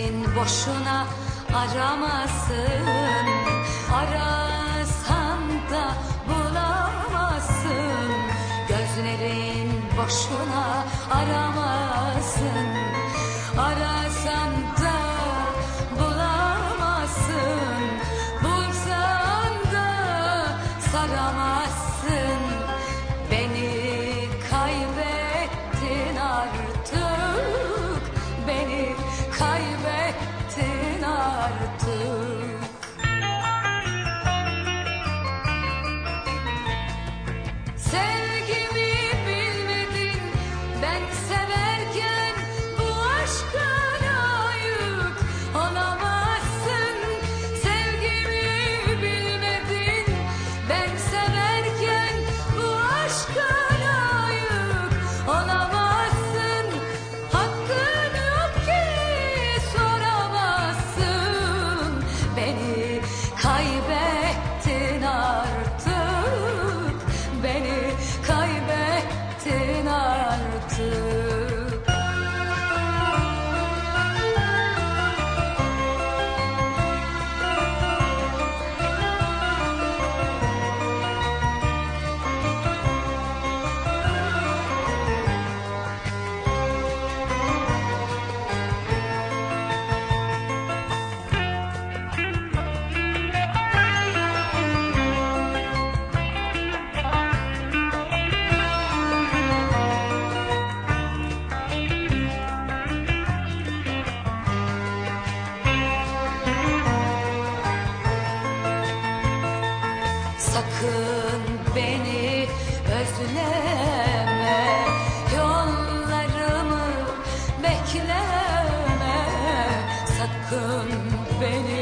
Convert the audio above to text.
Kimsenin boşuna aramasın Arasan da bulamazsın. Gözlerin boşuna aramasın sakın beni özleme. Yollarımı bekleme. Sakın beni